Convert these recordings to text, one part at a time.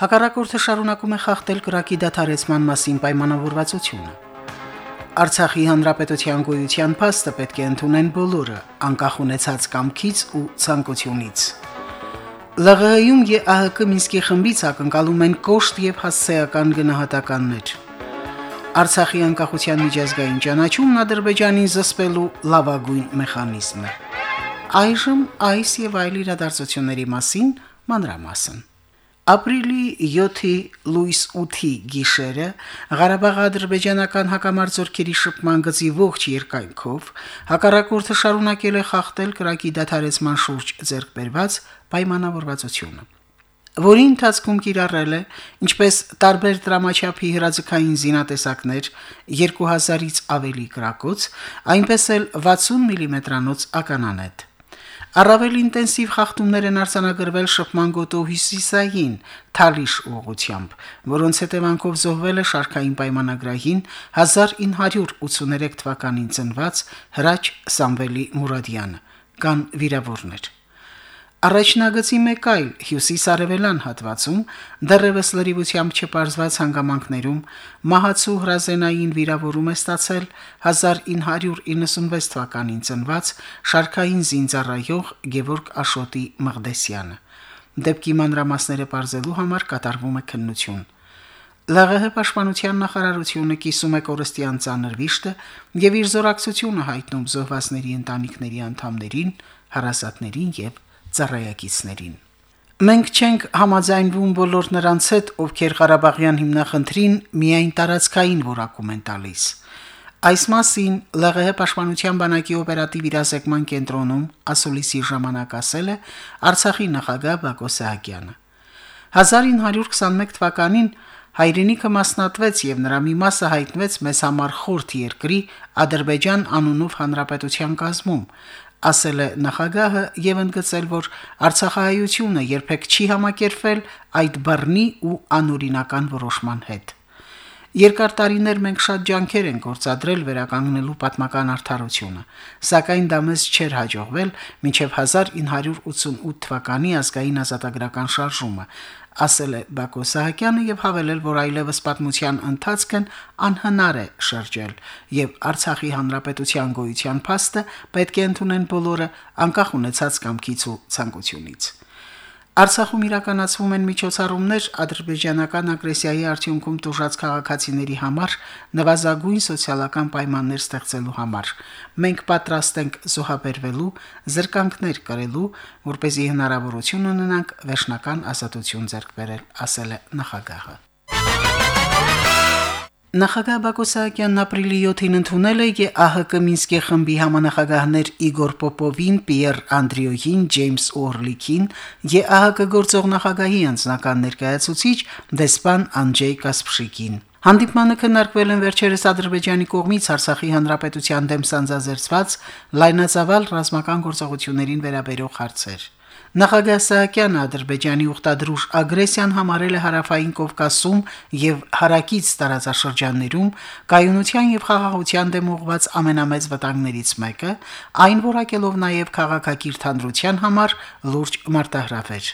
Հակառակորդը շարունակում է խախտել կրակի դադարեցման մասին պայմանավորվածությունը։ Արցախի հանրապետության գոյության փաստը պետք է ընդունեն բոլորը, անկախ ունեցած կամքից ու ցանկությունից։ ԼՂՀ-ում ԵԱՀԿ Մինսկի խմբից ակնկալում են կոշտ եւ հասցեական գնահատականներ։ Արցախի անկախության միջազգային ճանաչումն Ադրբեջանին զսպելու լավագույն մեխանիզմն է։ Այժմ այս եւ այլ իրադարձությունների մասին մանրամասն։ Ապրիլի 7-ի լույս 8-ի գիշերը Ղարաբաղ-ադրբեջանական հակամարտությունների շփման գծի ողջ երկայնքով հակառակորդը շարունակել է խախտել կրակի դադարեցման շուրջ ձեռքբերված պայմանավորվածությունը որի ընթացքում կիրառել է ինչպես տարբեր դրամաչափի հրաձգային զինատեսակներ 2000-ից ավելի կրակոց, այնպես էլ 60 մմ-անոց ականանետ։ Առավել ինտենսիվ խախտումներ են արձանագրվել շփման գոտու հյուսիսային Թալիշ ուղությամբ, որոնց հետևանքով զոհվել է շարքային պայմանագրային 1983 թվականին ծնված Հրաչ Սամվելի Մուրադյանը, կան վիրավորներ։ Առաջնագծի մեկ այլ հյուսիս-արևելյան հատվածում դեռևս լրիվությամբ չպարզված հանգամանքներում մահացու հրազենային վիրավորում է ստացել 1996 թվականին ծնված շարքային զինծառայող Գևորգ Աշոտի Մղդեսյանը։ Դեպքի մանրամասները բարձելու համար կատարվում է քննություն։ ԼՂՀ պաշտպանության նախարարությունը կիսում է կորստյան ցաներ վիշտը եւ իր զորակցությունը հայտնում զոհվածների ընտանիքների անդամներին, հարազատներին եւ ծառայակիցներին։ Մենք չենք համաձայնվում բոլոր նրանց հետ, ովքեր Ղարաբաղյան հիմնախնդրին միայն տարածքային որակում են տալիս։ Այս մասին ԼՂՀ պաշտպանության բանակի օպերատիվ իրազեկման կենտրոնում ասուլիսի ժամանակ ասել է Արցախի նախագահ Բակո Սահակյանը։ 1921 թվականին հայրենիքը մասնատվեց եւ նրա մի մասը հայտնվեց մեզ համար խորթ երկրի Ադրբեջան անունով հանրապետության կազմում, ասել է նախագահը եւ ընդգծել, որ Արցախահայությունը երբեք չի համակերպվել այդ բռնի ու անօրինական որոշման հետ։ Երկար տարիներ մենք շատ ջանքեր ենք գործադրել վերականգնելու պատմական արդարությունը, սակայն դա մեզ չէր հաջողվել մինչև 1988 թվականի ազգային ազատագրական շարժումը, ասել է Բակո Սահակյանը եւ հավելել, որ այլևս պատմության ընթացքն անհնար է շրջել եւ Արցախի հանրապետության գոյության փաստը պետք է ընդունեն բոլորը անկախ ունեցած կամքից ու ցանկությունից։ Արցախում իրականացվում են միջոցառումներ ադրբեջանական ագրեսիայի արդյունքում տուժած քաղաքացիների համար նվազագույն սոցիալական պայմաններ ստեղծելու համար։ Մենք պատրաստ ենք զոհաբերվելու, զրկանքներ կրելու, որ เป զի հնարավորություն ունենանք վերջնական ազատություն ձեռք բերել, ասել է նախագահը։ Նախագահ Բակո Սահակյանն ապրիլի 7-ին ընդունել է ԵԱՀԿ Մինսկի խմբի համանախագահներ Իգոր Պոպովին, Պիեր Անդրիոյին, Ջեյմս Օրլիքին, ԵԱՀԿ գործող նախագահի անձնական ներկայացուցիչ դեսպան Անջեյ Կասպշիկին։ Հանդիպմանը քննարկվել են վերջերս Ադրբեջանի կողմից Արցախի հանրապետության դեմ սանձազերծված լայնածավալ ռազմական գործողություններին վերաբերող հարցեր։ Նախագահ Սահակյանը Ադրբեջանի ուխտադրուժ ագրեսիան համարել է հարավային Կովկասում եւ հարակից տարածաշրջաններում կայունության եւ խաղաղության դեմ ուղված ամենամեծ վտանգներից մեկը, այն որակելով նաեւ քաղաքակիրթ հանդրության համար լուրջ մարտահրավեր։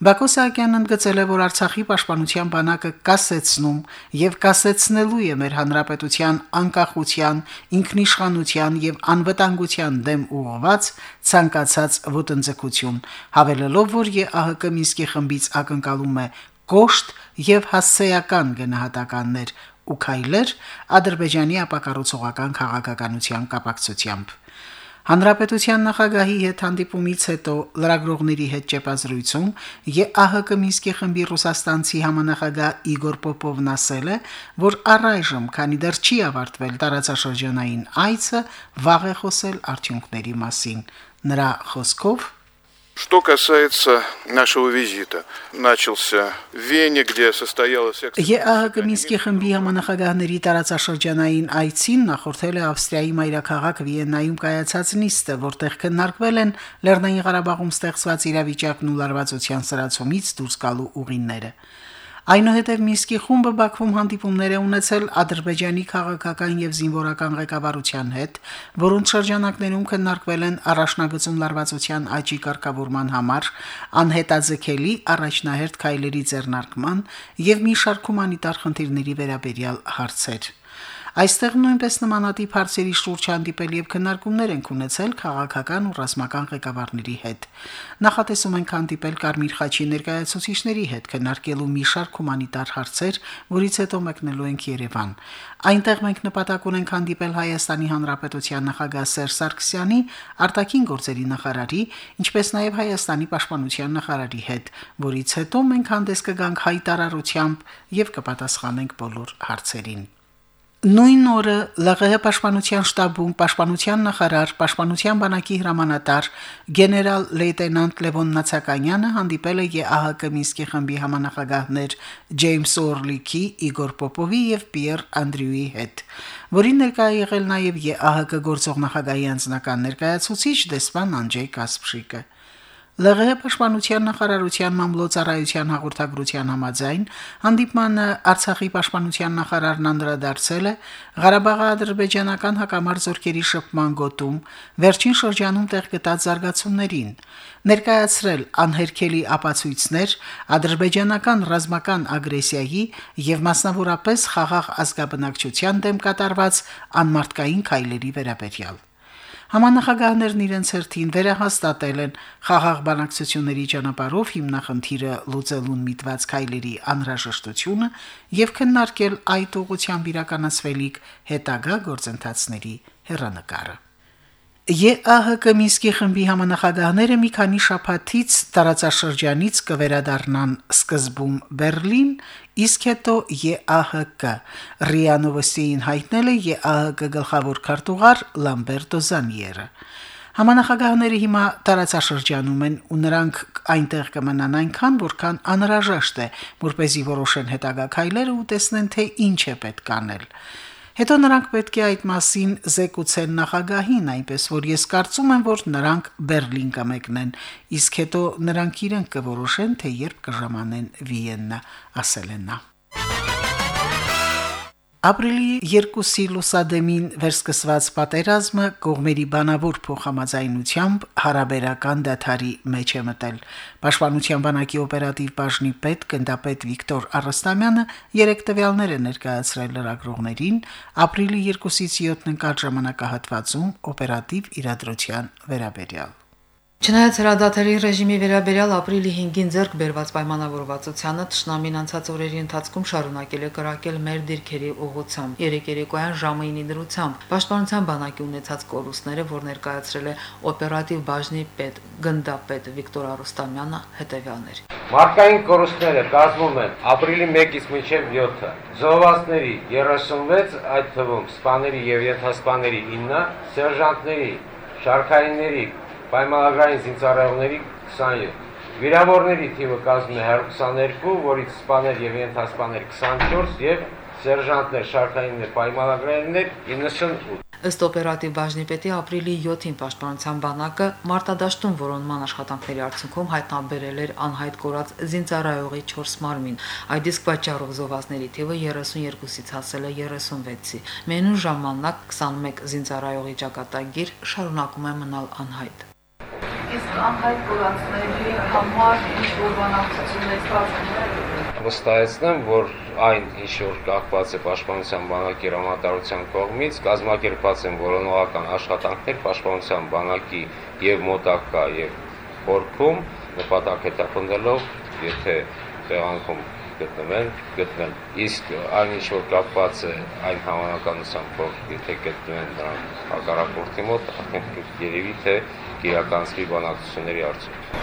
Բակո Սահակյանն ընդգծել է, որ Արցախի պաշտպանության բանակը կասեցնում եւ կասեցնելու է մեր հանրապետության անկախության, ինքնիշխանության եւ անվտանգության դեմ ուղղված ցանկացած ոտնձգություն, հավելելով, որ ԵԱՀԿ Մինսկի խմբից ակնկալում է կոշտ եւ հասցեական գնահատականներ ու քայլեր Ադրբեջանի ապակառուցողական քաղաքականության կապակցությամբ։ Հանրապետության նախագահի հետ հանդիպումից հետո լրագրողների հետ ճեպազրույցում ԵԱՀԿ Մինսկի խմբի ռուսաստանցի համանախագահ Իգոր Պոպովն ասել է, որ առայժմ, քանի դեռ չի ավարտվել տարածաշրջանային այցը, վաղ է խոսել արդյունքների մասին։ Նրա խոսքով Что касается нашего визита, начался в Вене, где состоялась ԵԱՀԿ Մինսկի խմբի համանախագահների տարածաշրջանային այցին նախորդել է Ավստրիայի մայրաքաղաք Վիեննայում կայացած նիստը, որտեղ քննարկվել են Լեռնային Ղարաբաղում ստեղծված իրավիճակն ու լարվածության սրացումից դուրս գալու ուղիները։ Այնուհետև Մինսկի խումբը Բաքվում հանդիպումներ է ունեցել Ադրբեջանի քաղաքական եւ զինվորական ղեկավարության հետ, որոնց շրջանակներում քննարկվել են առաջնագծում լարվածության աճի կարգավորման համար անհետաձգելի առաջնահերթ քայլերի ձեռնարկման եւ մի շարք հումանիտար խնդիրների վերաբերյալ հարցեր։ Այստեղ նույնպես նմանատիպ հարցերի շուրջ հանդիպել եւ քննարկումներ են ունեցել քաղաքական ու ռազմական ղեկավարների հետ։ Նախատեսում են հանդիպել Կարմիր խաչի ներկայացուցիչների հետ քննարկելու մի շարք հումանիտար հարցեր, որից հետո մեկնելու ենք Երևան։ Այնտեղ մենք նպատակ ունենք հանդիպել Հայաստանի Հանրապետության նախագահ Սերժ Սարգսյանի, արտաքին գործերի նախարարի, ինչպես նաև Հայաստանի պաշտպանության նախարարի հետ, որից հետո մենք հանդես կգանք հայտարարությամբ եւ կպատասխանենք բոլոր հարցերին։ Նույն օրը ԼՂՀ պաշտպանության շտաբում պաշտպանության նախարար, պաշտպանության բանակի հրամանատար գեներալ լեյտենանտ Լևոն Նացականյանը հանդիպել է ԵԱՀԿ Մինսկի խմբի համանախագահներ Ջեյմս Օրլիքի, Իգոր Պոպովի եւ Պիեր Անդրյուի հետ, որին ներկայ եղել նաեւ ԵԱՀԿ գործող նախագահի անձնական ներկայացուցիչ դեսպան Անջեյ Կասպշիկը։ ԼՂՀ պաշտպանության նախարարության մամլոյցարայության հաղորդագրության համաձայն հանդիպմանը Արցախի պաշտպանության նախարարն անդրադարձել է Ղարաբաղի ադրբեջանական հակամարտ զորքերի շփման գոտում վերջին շրջանում տեղ գտած զարգացումներին ներկայացրել անհերքելի ապացույցներ ադրբեջանական ռազմական ագրեսիայի եւ մասնավորապես խաղաղ ազգաբնակչության դեմ կատարված անմարտկային քայլերի վերաբերյալ Համանախագահներն իրենց հերթին վերահաստատել են խաղաղ բանակցությունների ճանապարհով հիմնախնդիրը լուծելուն միտված քայլերի անհրաժեշտությունը եւ քննարկել այդ ուղղությամբ իրականացվելիք հետագա գործընթացների հերանեկարը։ ԵԱՀԿ Մինսկի խմբի համանախագահները մի քանի շաբաթից տարածաշրջանից կվերադառնան սկզբում Բերլին, իսկ հետո ԵԱՀԿ։ ՌԻԱ Նովոստիին հայտնել է ԵԱՀԿ գլխավոր քարտուղար Լամբերտո Զանիերը։ Համանախագահները հիմա տարածաշրջանում են ու նրանք այնտեղ կմնան այնքան, որքան անհրաժեշտ է, որպեսզի որոշեն հետագա քայլերը ու տեսնեն, թե ինչ է պետք անել։ Հետո նրանք պետք է այդ մասին զեկուցեն նախագահին, այնպես որ ես կարծում եմ, որ նրանք Բերլին կմեկնեն, իսկ հետո նրանք իրենք կորոշեն, թե երբ կժամանեն Վիեննա, ասել են նա. Ապրիլի 2-ի լուսադեմին վերսկսված պատերազմը կողմերի բանավոր փոխհամաձայնությամբ հարաբերական դաթարի մեջ է մտել։ Պաշտպանության բանակի օպերատիվ բաժնի պետ գնդապետ Վիկտոր Արստամյանը երեք տվյալներ է ներկայացրել լրագրողներին ապրիլի 2-ից 7-ն ընկած ժամանակահատվածում օպերատիվ իրադրության վերաբերյալ։ Չնայած հրադադարի ռեժիմի վերաբերյալ ապրիլի 5-ին ձեռք բերված պայմանավորվածությանը Տշնամին անցած օրերի ընթացքում շարունակել է կրակել մեր դիրքերի ուղությամբ։ Երեք երեկոյան ժամը 9-ի դրությամբ Պաշտպանության բանակի ունեցած կորուստները, որ ներկայացրել է օպերատիվ բաժնի պետ գնդապետ Վիկտոր Արոստամյանը, հետևյալներ։ Մարկային կորուստները կազմում են ապրիլի 1-ից մինչև 7-ը զոհվածների 36, այդ թվում սպաների եւ ենթասպաների 9, սերժանտների, շարքայինների պայմանագրային զինծառայողների 27։ Վիրավորների թիվը կազմում է 122, որից սպաներ եւ ենթասպաներ 24 եւ սերժանտներ, շարքայիններ, պայմանագրայիններ 98։ Ըստ օպերատիվ բաժնի պետի ապրիլի 7-ին պաշտպանության բանակը մարտադաշտում որոնման աշխատանքների արդյունքում հայտնաբերել էր անհայտ կորած զինծառայողի 4 մարմին։ Այդ իսկ պատճառով զոհվածների թիվը 32-ից հասել է 36-ի։ Մենու ժամանակ 21 զինծառայողի ճակատագիր շարունակում է մնալ անհայտ իսկ անհայտ կորածների համար ինչ որ բանակցություններ կազմել վստահեցնեմ, որ այն ինչ որ կապված է պաշտպանության բանակի ռամատարության կողմից կազմակերպած են որոնողական աշխատանքներ պաշտպանության բանակի եւ մոտակա եւ խորքում նպատակ հետապնդելով, եթե տեղանքում գտնվել, գտնել։ Իսկ այն ինչ որ կապված է այն հավանականությամբ, որ եթե գտնվեն նրանք հակառակորդի մոտ, արդեն երևի թե կիրականցվի բանակցությունների արդյունքում։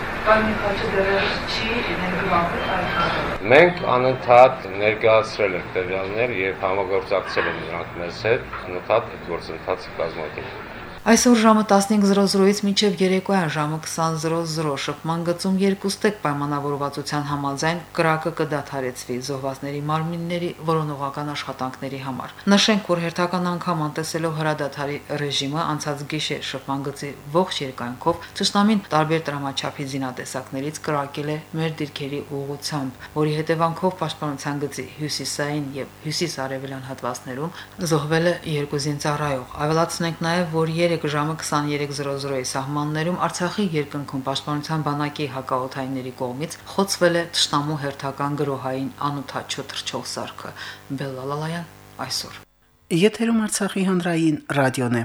Մենք անընդհատ ներկայացրել ենք տվյալներ եւ համագործակցել ենք նրանք մեզ հետ, անընդհատ այդ գործընթացը կազմակերպել։ Այսօր ժամը 15:00-ից մինչև երեկոյան ժամը 20:00 շփման գծում երկու ստեկ պայմանավորվածության համաձայն կրակը կդադարեցվի զոհվածների մարմինների որոնողական աշխատանքների համար։ Նշենք, որ հերթական անգամ անտեսելով հրադադարի ռեժիմը անցած գիշեր շփման գծի ողջ երկայնքով ճշտամին տարբեր դրամաչափի զինատեսակներից կրակել է մեր դիրքերի ուղությամբ, որի հետևանքով պաշտպանության գծի հյուսիսային եւ հյուսիս-արևելյան հատվածներում զոհվել է երկու զինծառայող։ Ավելացնենք նաեւ, որ 3 երեկո ժամը 23:00-ի սահմաններում Արցախի երկնքում պաշտպանության բանակի հակաօթայինների կողմից խոցվել է Տշտամու հերթական գրոհային անութաչու թռչող սարքը։ Բելլալալայան այսօր Եթերում Արցախի հանրային ռադիոն է։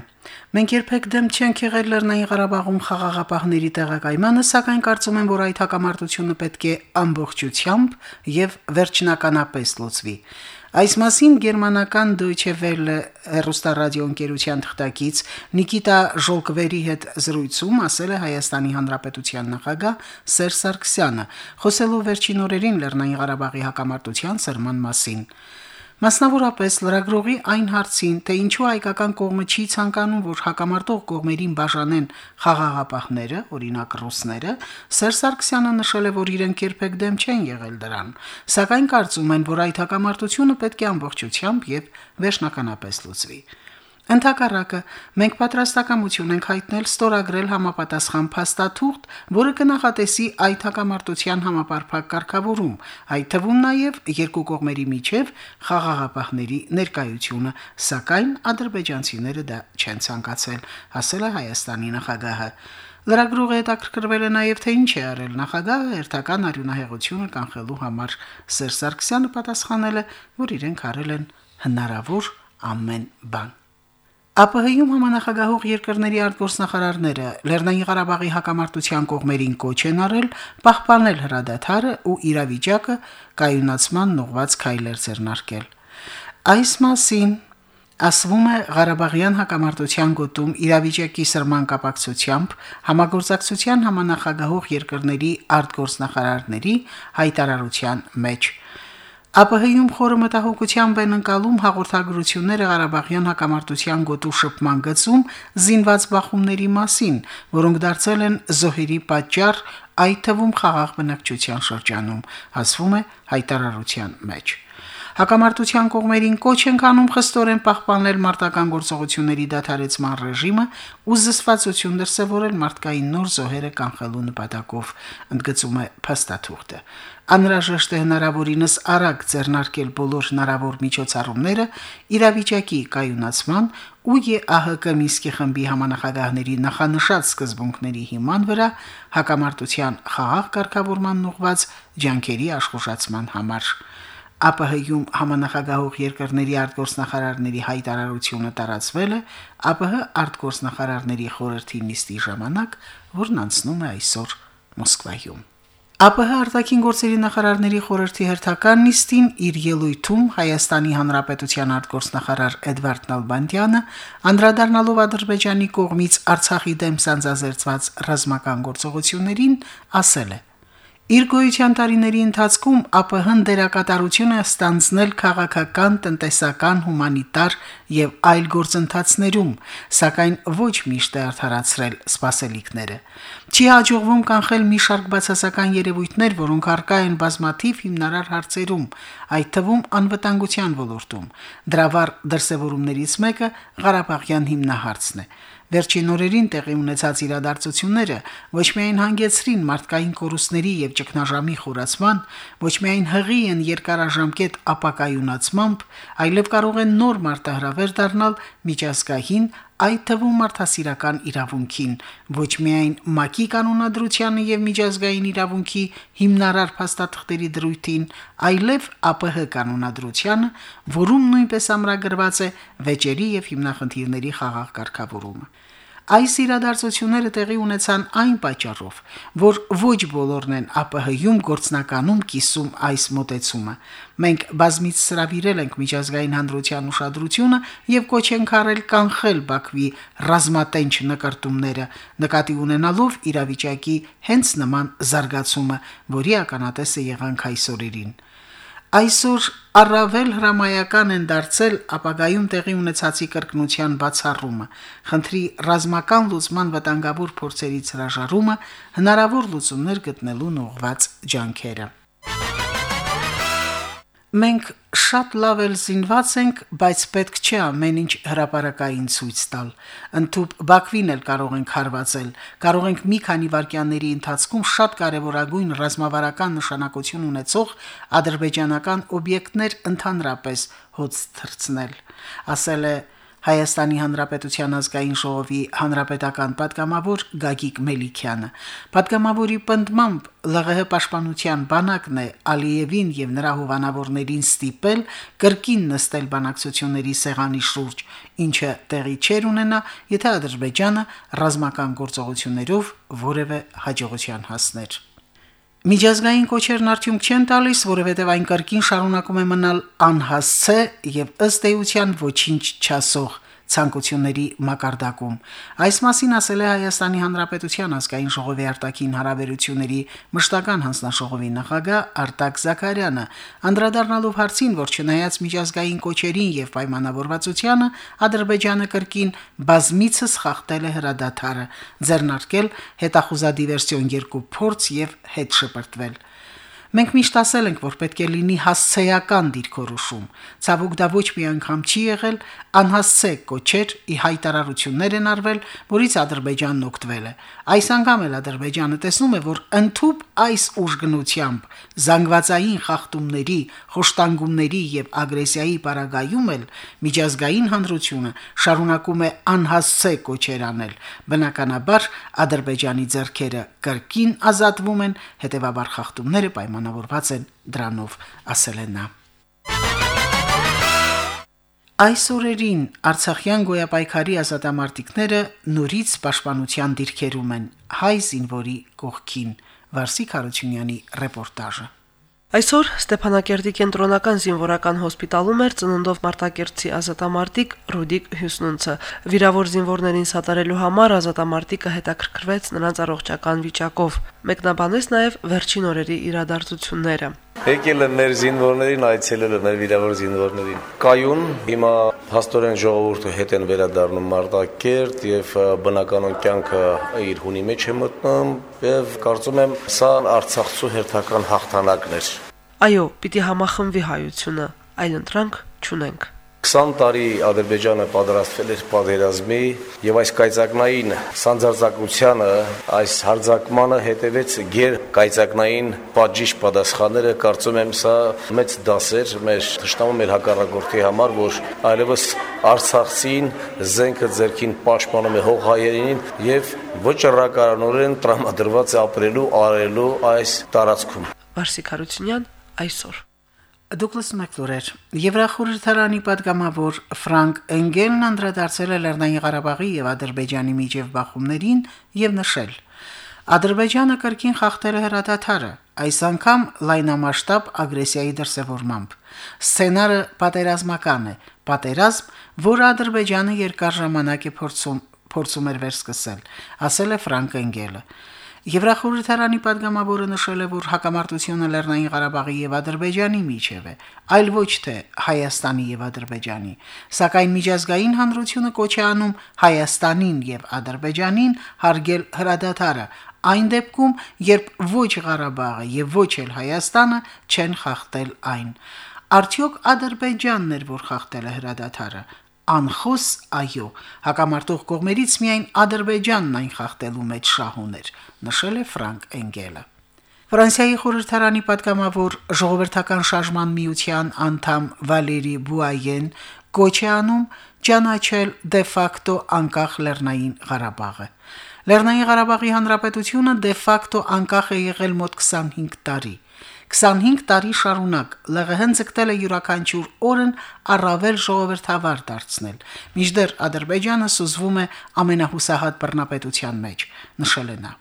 Մենք երբեք դեմ չենք եղել Լեռնային Ղարաբաղում խաղաղապահների տեղակայմանը, սակայն կարծում եմ, որ այդ հակամարտությունը պետք է ամբողջությամբ եւ վերջնականապես լուծվի։ Այս մասին գերմանական Deutsche Welle հեռուստարադիոընկերության թղթակից Նիկիտա Ժոլկվերի հետ զրույցում ասել է Հայաստանի Հանրապետության նախագահ Սերժ Սարգսյանը, խոսելով վերջին օրերին Լեռնային Ղարաբաղի հակամարտության սրման մասին։ Մասնավորապես լրագրողի այն հարցին, թե ինչու հայկական կողմը չի ցանկանում, որ հակամարտող կողմերին բաժանեն խաղաղապահները, օրինակ ռուսները, Սերժ Սարգսյանը նշել է, որ իրենք երբեք դեմ չեն եղել դրան, սակայն կարծում են, որ այդ հակամարտությունը պետք է ամբողջությամբ եւ վերջնականապես լուծվի։ Ընթակառակը մենք պատրաստակամություն ենք հայտնել ստորագրել համապատասխան փաստաթուղթ, որը կնախատեսի այդ հակամարտության համապարփակ կարգավորում, այդ թվում նաև երկու կողմերի միջև խաղաղապահների ներկայությունը, սակայն ադրբեջանցիները դա չեն ցանկացել, ասել է Հայաստանի նախագահը։ Լրագրողը հետաքրքրվել է նաև թե ինչ է արել նախագահը հերթական արյունահեղությունը կանխելու համար։ Սերժ Սարգսյանը պատասխանել է, որ իրենք արել են հնարավոր ամեն բան։ ԱՊՀ-ում համանախագահող երկրների արտգործնախարարները Լեռնային Ղարաբաղի հակամարտության կողմերին կոչ են արել պահպանել հրադադարը ու իրավիճակը կայունացման նողված քայլեր ձեռնարկել։ Այս մասին ասվում է Ղարաբաղյան հակամարտության գոտում իրավիճակի սրման կապակցությամբ համագործակցության համանախագահող երկրների արտգործնախարարների հայտարարության մեջ։ ԱՊՀ-ում խորը մտահոգությամբ են ընկալում հաղորդագրությունները Ղարաբաղյան հակամարտության գոտու շփման գծում զինված բախումների մասին, որոնք դարձել են զոհերի պատճառ, այդ թվում խաղաղ բնակչության շրջանում, ասվում է հայտարարության մեջ։ Հակամարտության կողմերին կոչ են կանում խստորեն պահպանել մարտական գործողությունների դադարեցման ռեժիմը ու զսվածություն դրսևորել մարդկային նոր զոհերը կանխելու նպատակով, ընդգծում է փաստաթուղթը։ Անհրաժեշտ է հնարավորինս արագ ձեռնարկել բոլոր հնարավոր միջոցառումները իրավիճակի կայունացման ու ԵԱՀԿ Միսկի խմբի համանախագահների նախանշած սկզբունքների հիման վրա հակամարտության խաղաղ կարգավորման ուղված ջանքերի աշխուժացման համար։ ԱՊՀ-ում համանախագահող երկրների արտգործնախարարների հայտարարությունը տարածվել է ԱՊՀ արտգործնախարարների խորհրդի նիստի ժամանակ, որն անցնում է այսօր Մոսկվայում։ ԱՊՀ արտաքին գործերի նախարարների խորհրդի հերթական նիստին իր ելույթում Հայաստանի Հանրապետության արտգործնախարար Էդվարդ Նալբանդյանը անդրադառնալով Ադրբեջանի կողմից Արցախի դեմ սանձազերծված ռազմական գործողություններին ասել է. Իր գոյության տարիների ընթացքում ԱՊՀ-ն դերակատարություն է ստանձնել քաղաքական, տնտեսական, հումանիտար եւ այլ գործընթացներում, սակայն ոչ միշտ է արդարացրել սպասելիքները։ Չի հաջողվում կանխել մի շարք բացասական երևույթներ, որոնք արկա են բազմաթիվ հիմնարար հարցերում, այդ թվում անվտանգության ոլորտում։ Դրա վառ դրսևորումներից մեկը Ղարաբաղյան հիմնահարցն է։ Վերջին օրերին տեղի ունեցած իրադարձությունները ոչ միայն հանգեցրին մարդկային կորուստների եւ ճգնաժամի խորացման, ոչ միայն հղի են երկարաժամկետ ապակայունացմամբ, այլև կարող են նոր մարտահրավեր դառնալ միջազգային այդ թվում մարդասիրական իրավունքին, ոչ միայն ՄԱԿ-ի կանոնադրությանը եւ միջազգային իրավունքի հիմնարար փաստաթղթերի դրույթին, այլև ԱՊՀ կանոնադրությանը, որում նույնպես ամրագրված է վեճերի եւ հիմնախնդիրների խաղաղ կարգավորումը։ Այս իրադարձությունները տեղի ունեցան այն պատճառով, որ ոչ բոլորն են ԱՊՀ-ում գործնականում կիսում այս մոտեցումը։ Մենք բազմից սրավիրել ենք միջազգային հանրության ուշադրությունը եւ կոչ ենք արել կանխել Բաքվի ռազմատենչ նկարտումները, նկատի ունենալով իրավիճակի հենց նման զարգացումը, որի ականատեսը եղանք այսօրերին։ Այսօր առավել հրամայական են դարձել ապագայում տեղի ունեցածի կրկնության բացառումը, խնդրի ռազմական լուծման վտանգավոր փորձերից հրաժարումը, հնարավոր լուծումներ գտնելուն ուղղված ջանքերը։ Մենք շատ լավ էլ զինված ենք, բայց պետք չէ ամեն ինչ հրաապարակային ցույց տալ։ Ընթուփ Բաքվին էլ կարող ենք հարվածել։ Կարող ենք մի քանի վայրկյանների ընթացքում շատ կարևորագույն ռազմավարական նշանակություն ունեցող ադրբեջանական օբյեկտներ ընդհանրապես հոց թրցնել, ասել է Հայաստանի Հանրապետության ազգային ժողովի հանրապետական պատգամավոր Գագիկ Մելիքյանը։ Պատգամավորի պնդմամբ ԼՂՀ պաշտպանության բանակն է Ալիևին եւ նրա հովանավորներին ստիպել կրկին նստել բանակցությունների սեղանի շուրջ, ինչը տեղի չեր ունենա, եթե Ադրբեջանը ռազմական գործողություններով որևէ հաջողության հասներ։ Միջազգային կոչերն արդյունք չեն տալիս, որովհետև այն կրկին շարունակում է մնալ անհասցե եւ ըստ էության ոչինչ չասող ցանկությունների մակարդակում։ Այս մասին ասել է Հայաստանի Հանրապետության ազգային ժողովի արտաքին հարաբերությունների մշտական հանձնաժողովի նախագահ Արտակ Զաքարյանը, անդրադառնալով հարցին, որ չնայած միջազգային կոչերին եւ պայմանավորվածությանը Ադրբեջանը կրկին բազմիցս խախտել է հրադադարը, ձեռնարկել հետախուզադիվերսիոն երկու փորձ եւ հետ շպրտվել։ Մենք միշտ ասել ենք, որ պետք է լինի հասցեական դիրքորոշում։ Ցավոք դա ոչ մի անգամ չի եղել, անհասցե կոչեր ի հայտարարություններ են արվել, որից Ադրբեջանն օգտվել է։ Այս անգամ էլ Ադրբեջանը տեսնում է, որ ընդཐུպ այս ուժգնությամբ զանգվածային խախտումների, խոշտանգումների եւ ագրեսիայի պարագայում էլ միջազգային հանրությունը շարունակում է անհասցե կոչեր անել։ Բնականաբար Ադրբեջանի ձեռքերը կրկին ազատվում են, հետեւաբար խախտումները պայմանավորված են դրանով, ասել է նա. Այս օրերին Արցախյան գոյապայքարի ազատամարտիկները նորից պաշտպանության դիրքերում են հայ զինվորի կողքին Վարսիկ Հարությունյանի ռեպորտաժը Այսօր Ստեփանակերտի կենտրոնական զինվորական հոսպիտալում էր ծննդով Մարտակերտցի ազատամարտիկ Ռուդիկ Հյուսնունցը։ Վիրավոր զինվորներին սատարելու համար ազատամարտիկը հետաքրքրվեց նրանց առողջական վիճակով։ Մեկնաբանեց նաև վերջին օրերի իրադարձությունները։ Եկել եմ մեր զինվորներին, այցելել եմ մեր վիրավոր զինվորներին։ Կայուն հիմա հաստորեն ժողովուրդը հետ են վերադառնում Մարտակերտ եւ բնականon կյանքը իր հունի մեջ է մտնում եւ կարծում եմ սա Արցախցու հերթական հաղթանակն էր։ Այո, պիտի համախմբվի հայությունը, այլ ընտրանք չունենք։ 20 տարի Ադրբեջանը պատրաստվել էր պատերազմի եւ այս կայծակնային սանձարձակությանը, այս հարձակմանը հետևեց գեր կայծակնային պատժիչ պատասխանները, կարծում եմ սա մեծ դաս էր մեր ճշտամու մեր հակառակորդի համար, որ այլևս Արցախցին զենքը ձերքին պաշտպանում է հող հայերին եւ վճռականորեն տրամադրված է ապրելու, արելու այս տարածքում։ Վարսիկ Հարությունյան այսօր Դուգլաս Մակլուրեր Եվրախորհրդարանի падգամավոր Ֆրանկ Էնգելն անդրադարձել է Լեռնային Ղարաբաղի եւ Ադրբեջանի միջև բախումներին եւ նշել. Ադրբեջանը կրկին խախտել է հրադադարը, այս անգամ լայնամասշտաբ ագրեսիայի դրսևորմամբ։ Սցենարը պատերազմական է, պատերազմ, որը Ադրբեջանը երկար ժամանակ է փորձում փորձում էր վերսկսել, ասել է Ֆրանկ Էնգելը։ Եվրախորհրդարանի падգամավորը նշել է, որ հակամարտությունը Լեռնային Ղարաբաղի եւ Ադրբեջանի միջև է, այլ ոչ թե Հայաստանի եւ Ադրբեջանի, սակայն միջազգային հանրությունը կոչ է անում Հայաստանին եւ Ադրբեջանին հարգել հրադադարը, այն դեպքում, երբ ոչ Ղարաբաղը եւ ոչ էլ Հայաստանը չեն խախտել այն։ Արդյոք Ադրբեջանն էր, որ խախտել է հրադադարը։ Անխոս այո, հակամարտող կողմերից միայն Ադրբեջանն այն խախտելու մեջ շահուն էր, նշել է Ֆրանկ Էնգելը։ Ֆրանսիայի խորհրդարանի պատգամավոր ժողովրդական շարժման միության անդամ Վալերի Բուայեն կոչանում ճանաչել դե ֆակտո անկախ Լեռնային Ղարաբաղը։ Լեռնային Ղարաբաղի հանրապետությունը դե ֆակտո անկախ է եղել մոտ 25 տարի։ 25 տարի շարունակ ԼՂՀ-ն ցկտել է յուրաքանչյուր օրն առավել ժողովրդավար դարձնել։ Միջդեռ Ադրբեջանը սուզվում է ամենահուսահատ բռնապետության մեջ, նշել է նա։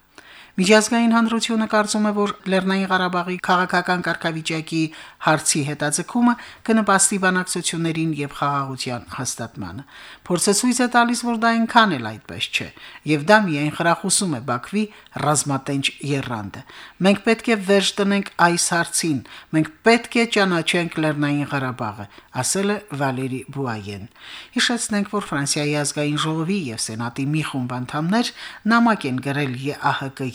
Միջազգային հանրությունը կարծում է, որ Լեռնային Ղարաբաղի քաղաքական կարգավիճակի հարցի հետաձգումը կնպաստի բանակցություններին եւ խաղաղության հաստատմանը։ Փորձը ցույց է տալիս, որ դա այնքան էլ այդպես չէ, եւ դա միայն խրախուսում է Բաքվի ռազմատենչ երանդը։ Մենք պետք է վերջ տնենք այս հարցին, մենք պետք է ճանաչենք Լեռնային Ղարաբաղը, ասել է Վալերի Բուայեն։ Հիշեցնենք, որ Ֆրանսիայի ազգային ժողովի եւ Սենատի մի խումբ անդամներ նամակ են գրել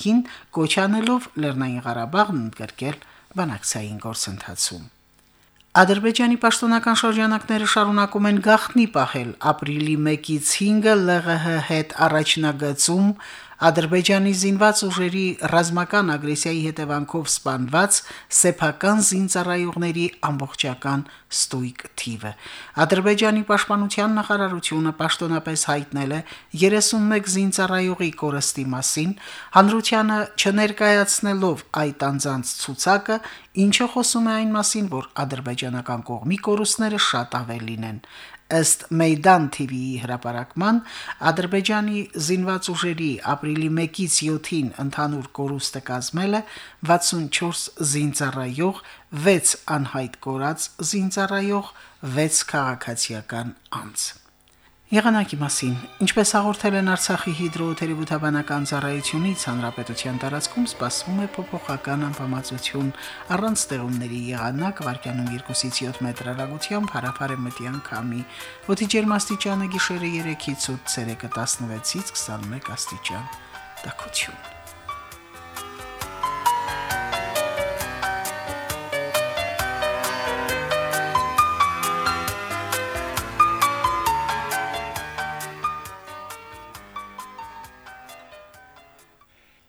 ԵԱՀԿ-ին կոչանելով Լեռնային Ղարաբաղն ընդգրկել բանակցային գործընթացում։ Ադրբեջանի պաշտոնական շրջանակները շարունակում են գաղտնի պահել ապրիլի 1-ից 5-ը ԼՂՀ հետ առաջնագծում Ադրբեջանի զինված ուժերի ռազմական ագրեսիայի հետևանքով սպանված սեփական զինծառայողների ամբողջական ստույգ թիվը։ Ադրբեջանի պաշտպանության նախարարությունը պաշտոնապես հայտնել է 31 զինծառայողի կորստի մասին, հանրությանը չներկայացնելով այդ անձանց ցուցակը, ինչը խոսում է այն մասին, որ ադրբեջանական կողմի կորուստները շատ ավելին են ըստ Մեյդան TV-ի հրապարակման Ադրբեջանի զինված ուժերի ապրիլի 1-ից 7-ին ընդհանուր կորուստը կազմել է 64 զինծառայող, 6 անհայտ կորած զինծառայող, 6 քաղաքացիական անձ։ Եղանակի մասին. Ինչպես հաղորդել են Արցախի հիդրոթերապևտաբանական ծառայությունից, հանրապետության տարածքում սպասվում է փոփոխական անբավարարություն առանց ստեղումների եղանակ վարկյանում 2-ից 7 մետր հեռագությամբ հարաբար մտյան քամի։ Օդի ջերմաստիճանը գիշերը 3-ից 8 ցելսիուսը 16-ից 21 աստիճան։ Տակություն։